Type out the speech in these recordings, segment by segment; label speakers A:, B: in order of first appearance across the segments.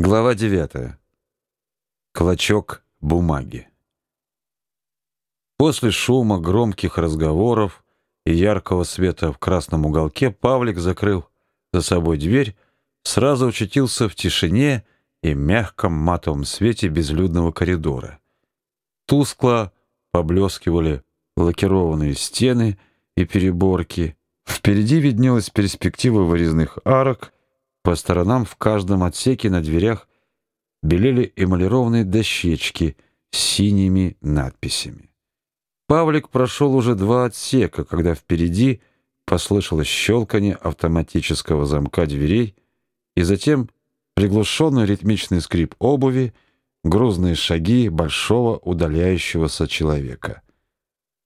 A: Глава 9. Клочок бумаги. После шума громких разговоров и яркого света в красном уголке Павлик закрыл за собой дверь, сразу очутился в тишине и мягком матовом свете безлюдного коридора. Тускло поблескивали лакированные стены и переборки. Впереди виднелась перспектива вырезных арок — по сторонам в каждом отсеке на дверях белели эмалированные дощечки с синими надписями. Павлик прошел уже два отсека, когда впереди послышалось щелканье автоматического замка дверей и затем приглушенный ритмичный скрип обуви, грузные шаги большого удаляющегося человека.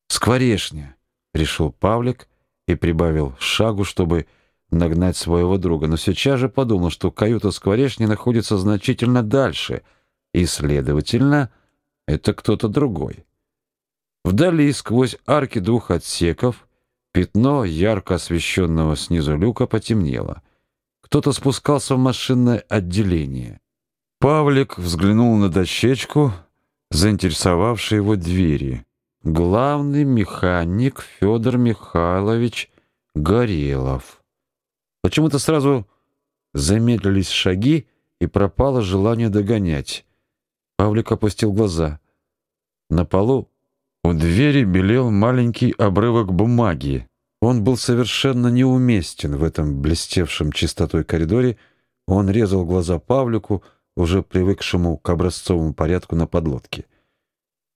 A: «Скворешня!» — решил Павлик и прибавил шагу, чтобы нагнать своего друга, но сейчас же подумал, что каюта Скворечни находится значительно дальше, и, следовательно, это кто-то другой. Вдали, сквозь арки двух отсеков, пятно ярко освещенного снизу люка потемнело. Кто-то спускался в машинное отделение. Павлик взглянул на дощечку, заинтересовавшей его двери. Главный механик Федор Михайлович Горелов. Почему-то сразу замедлились шаги и пропало желание догонять. Павлик опустил глаза. На полу у двери белел маленький обрывок бумаги. Он был совершенно неуместен в этом блестевшем чистотой коридоре. Он резал глаза Павлику, уже привыкшему к образцовому порядку на подлодке.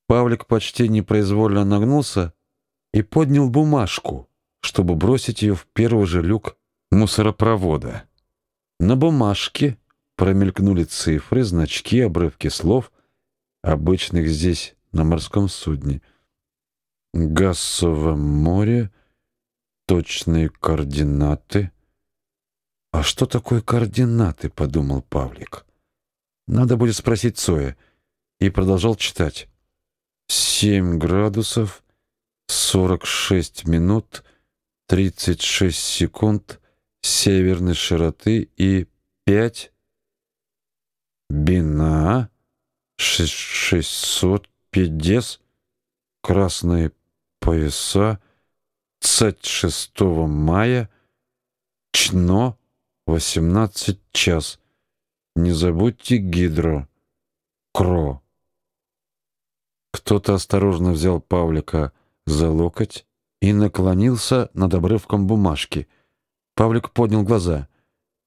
A: Павлик почти непроизвольно нагнулся и поднял бумажку, чтобы бросить ее в первый же люк мусоропровода. На бумажке промелькнули цифры, значки, обрывки слов, обычных здесь на морском судне. Гассово море, точные координаты. А что такое координаты, подумал Павлик. Надо будет спросить Цоя. И продолжал читать. Семь градусов, сорок шесть минут, тридцать шесть секунд, северной широты и 5 бина 650 красные пояса 26 мая чно 18 час. Не забудьте гидро. Кро. Кто-то осторожно взял Павлика за локоть и наклонился над обрывком бумажки — Павлик поднял глаза.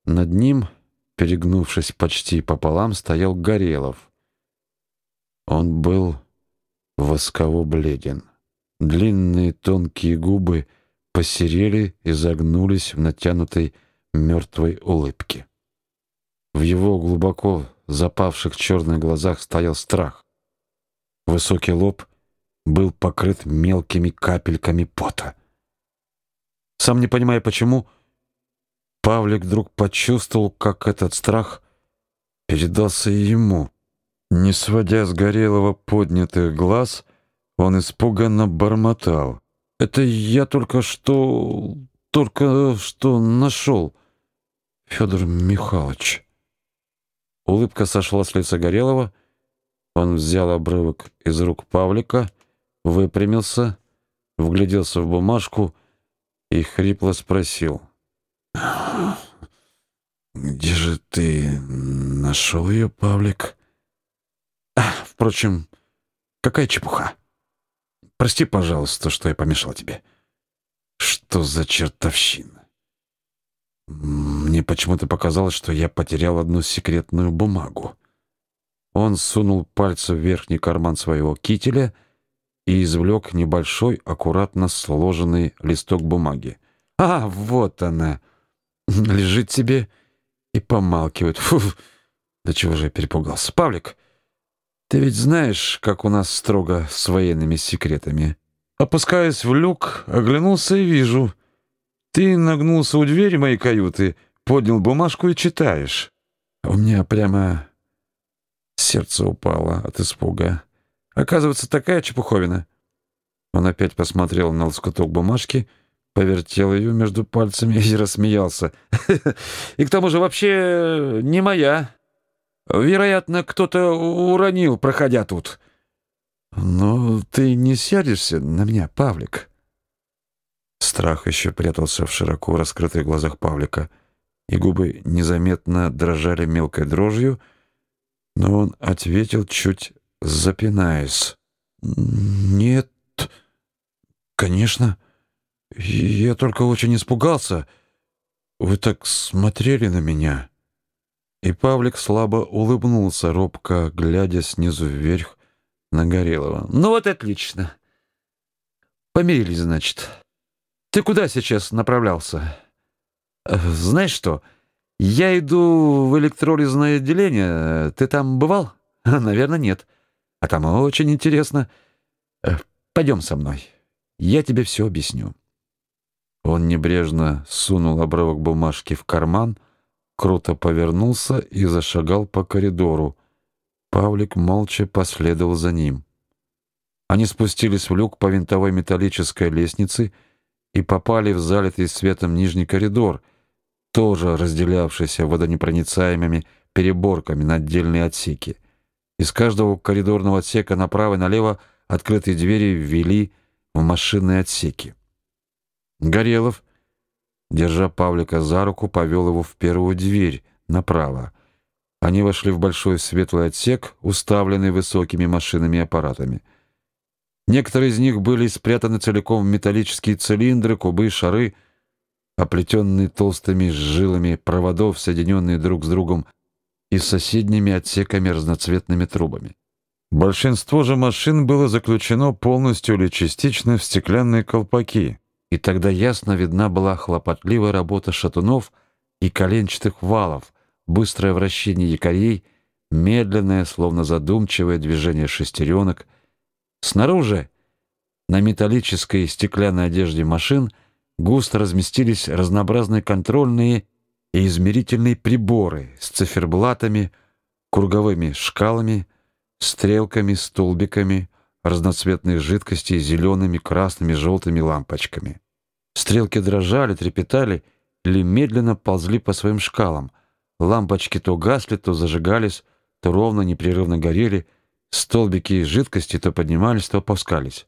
A: Над ним, перегнувшись почти пополам, стоял Горелов. Он был восково бледен. Длинные тонкие губы посерели и загнулись в натянутой мертвой улыбке. В его глубоко запавших черных глазах стоял страх. Высокий лоб был покрыт мелкими капельками пота. Сам не понимая почему, Павлик вдруг почувствовал, как этот страх передался и ему. Не сводя с Горелого поднятых глаз, он испуганно бормотал. «Это я только что... только что нашел, Федор Михайлович». Улыбка сошла с лица Горелого. Он взял обрывок из рук Павлика, выпрямился, вгляделся в бумажку и хрипло спросил — где же ты нашел ее, Павлик? А, впрочем, какая чепуха. Прости, пожалуйста, что я помешал тебе. Что за чертовщина? Мне почему-то показалось, что я потерял одну секретную бумагу. Он сунул пальцы в верхний карман своего кителя и извлек небольшой, аккуратно сложенный листок бумаги. А, вот она лежит себе и помалкивает. Фу, да чего же я перепугался. Павлик, ты ведь знаешь, как у нас строго с военными секретами. Опускаясь в люк, оглянулся и вижу. Ты нагнулся у двери моей каюты, поднял бумажку и читаешь. У меня прямо сердце упало от испуга. Оказывается, такая чепуховина. Он опять посмотрел на лоскуток бумажки — повертел ее между пальцами и рассмеялся. «И к тому же вообще не моя.
B: Вероятно, кто-то уронил, проходя тут.
A: Но ты не сердишься на меня, Павлик? Страх еще прятался в широко раскрытых глазах Павлика, и губы незаметно дрожали мелкой дрожью, но он ответил, чуть запинаясь. «Нет, конечно. Я только очень испугался. Вы так смотрели на меня». И Павлик слабо улыбнулся, робко глядя снизу вверх на Горелого.
B: «Ну вот отлично. Помирились, значит. Ты куда сейчас направлялся? Знаешь что, я иду в электролизное отделение. Ты там бывал? Наверное, нет. А там очень интересно. Пойдем со мной. Я тебе все объясню».
A: Он небрежно сунул обрывок бумажки в карман, круто повернулся и зашагал по коридору. Павлик молча последовал за ним. Они спустились в люк по винтовой металлической лестнице и попали в залитый светом нижний коридор, тоже разделявшийся водонепроницаемыми переборками на отдельные отсеки. Из каждого коридорного отсека направо и налево открытые двери ввели в машинные отсеки. Горелов держа Павлика за руку, повел его в первую дверь, направо. Они вошли в большой светлый отсек, уставленный высокими машинами и аппаратами. Некоторые из них были спрятаны целиком в металлические цилиндры, кубы и шары, оплетенные толстыми жилами проводов, соединенные друг с другом и с соседними отсеками разноцветными трубами. Большинство же машин было заключено полностью или частично в стеклянные колпаки, и тогда ясно видна была хлопотливая работа шатунов и коленчатых валов, быстрое вращение якорей, медленное, словно задумчивое движение шестеренок. Снаружи, на металлической и стеклянной одежде машин, густо разместились разнообразные контрольные и измерительные приборы с циферблатами, круговыми шкалами, стрелками, столбиками, разноцветные жидкости зелеными, красными, желтыми лампочками. Стрелки дрожали, трепетали или медленно ползли по своим шкалам. Лампочки то гасли, то зажигались, то ровно, непрерывно горели, столбики жидкости то поднимались, то опускались.